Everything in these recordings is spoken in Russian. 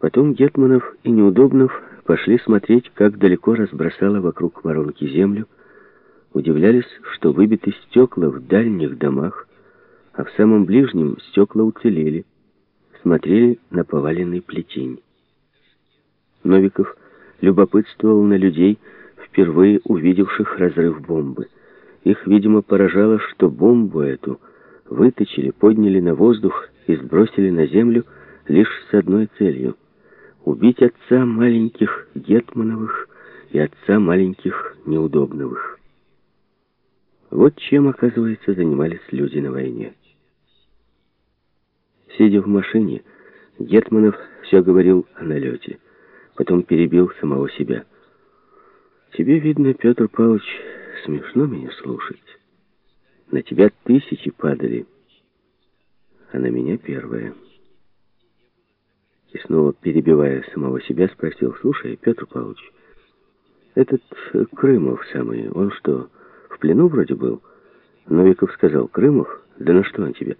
Потом Гетманов и Неудобнов пошли смотреть, как далеко разбросала вокруг воронки землю, удивлялись, что выбиты стекла в дальних домах, а в самом ближнем стекла уцелели, смотрели на поваленный плетень. Новиков любопытствовал на людей, впервые увидевших разрыв бомбы. Их, видимо, поражало, что бомбу эту выточили, подняли на воздух и сбросили на землю лишь с одной целью — убить отца маленьких Гетмановых и отца маленьких Неудобновых. Вот чем, оказывается, занимались люди на войне. Сидя в машине, Гетманов все говорил о налете. Потом перебил самого себя. «Тебе, видно, Петр Павлович, смешно меня слушать. На тебя тысячи падали, а на меня первая». И снова, перебивая самого себя, спросил, «Слушай, Петр Павлович, этот Крымов самый, он что, в плену вроде был?» Новиков сказал, «Крымов? Да на что он тебе?»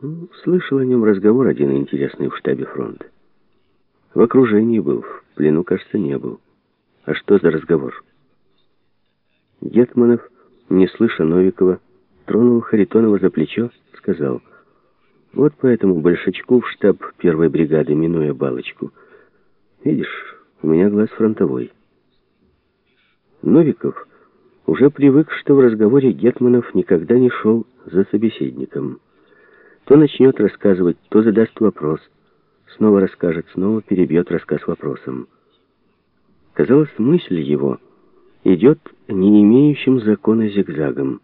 ну, «Слышал о нем разговор один интересный в штабе фронта. В окружении был, в плену, кажется, не был. А что за разговор?» Гетманов, не слыша Новикова, тронул Харитонова за плечо, сказал, «Вот поэтому Большачку в штаб первой бригады, минуя балочку. Видишь, у меня глаз фронтовой». Новиков уже привык, что в разговоре Гетманов никогда не шел за собеседником. То начнет рассказывать, то задаст вопрос, снова расскажет, снова перебьет рассказ вопросом. Казалось, мысль его идет не имеющим закона зигзагом.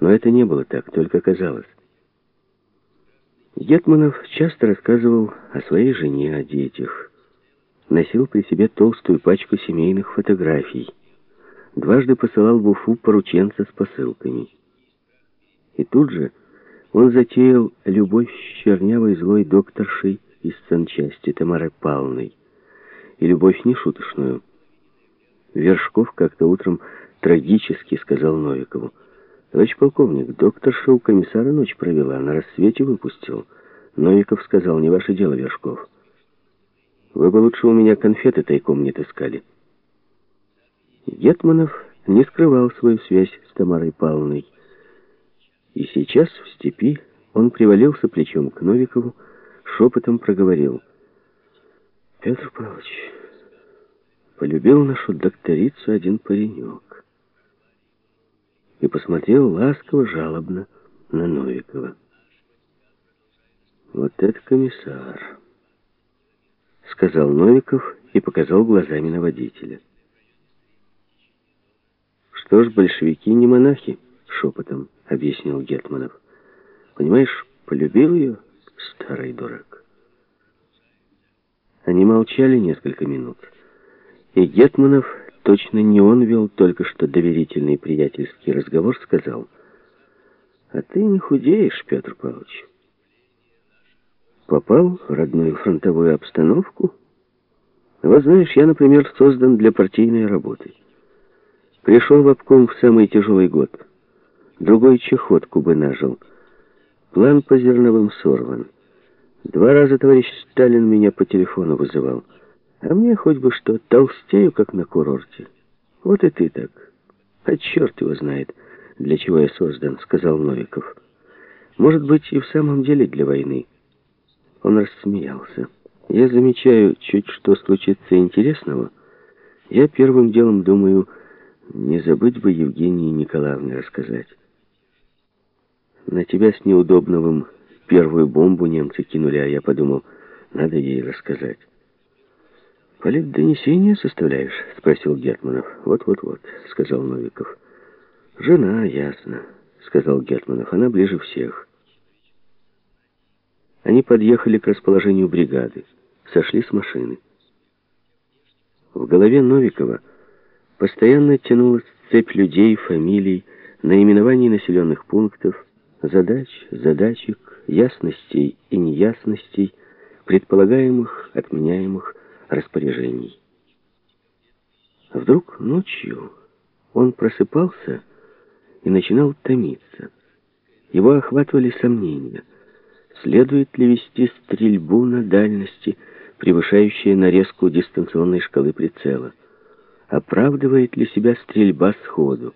Но это не было так, только казалось. Гетманов часто рассказывал о своей жене, о детях. Носил при себе толстую пачку семейных фотографий дважды посылал в Уфу порученца с посылками. И тут же он затеял любовь с чернявой злой докторшей из санчасти Тамарой Павловной. И любовь нешуточную. Вершков как-то утром трагически сказал Новикову. «Товарищ полковник, докторша у комиссара ночь провела, на рассвете выпустил». Новиков сказал, «Не ваше дело, Вершков. Вы бы лучше у меня конфеты тайком не таскали». Гетманов не скрывал свою связь с Тамарой Павловной. И сейчас в степи он привалился плечом к Новикову, шепотом проговорил. «Петр Павлович, полюбил нашу докторицу один паренек» и посмотрел ласково, жалобно на Новикова. «Вот это комиссар», — сказал Новиков и показал глазами на водителя. «Что ж, большевики не монахи», — шепотом объяснил Гетманов. «Понимаешь, полюбил ее старый дурак». Они молчали несколько минут, и Гетманов, точно не он вел только что доверительный приятельский разговор, сказал, «А ты не худеешь, Петр Павлович. Попал в родную фронтовую обстановку? Вот знаешь, я, например, создан для партийной работы». Пришел в обком в самый тяжелый год. Другой чехотку бы нажил. План по зерновым сорван. Два раза товарищ Сталин меня по телефону вызывал. А мне хоть бы что, толстею, как на курорте. Вот и ты так. А черт его знает, для чего я создан, сказал Новиков. Может быть, и в самом деле для войны. Он рассмеялся. Я замечаю, чуть что случится интересного, я первым делом думаю не забыть бы Евгении Николаевне рассказать. На тебя с Неудобновым первую бомбу немцы кинули, а я подумал, надо ей рассказать. «Политдонесение составляешь?» — спросил Гетманов. «Вот-вот-вот», — сказал Новиков. «Жена, ясно», — сказал Гетманов. «Она ближе всех». Они подъехали к расположению бригады, сошли с машины. В голове Новикова Постоянно тянулась цепь людей, фамилий, наименований населенных пунктов, задач, задачек, ясностей и неясностей, предполагаемых, отменяемых распоряжений. Вдруг ночью он просыпался и начинал томиться. Его охватывали сомнения. Следует ли вести стрельбу на дальности, превышающее нарезку дистанционной шкалы прицела. Оправдывает ли себя стрельба сходу?